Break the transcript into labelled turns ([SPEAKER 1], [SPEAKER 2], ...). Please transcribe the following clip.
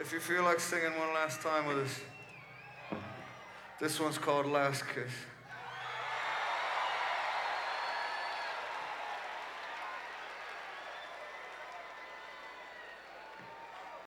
[SPEAKER 1] if you feel like singing one last time with us, this one's called Last Kiss.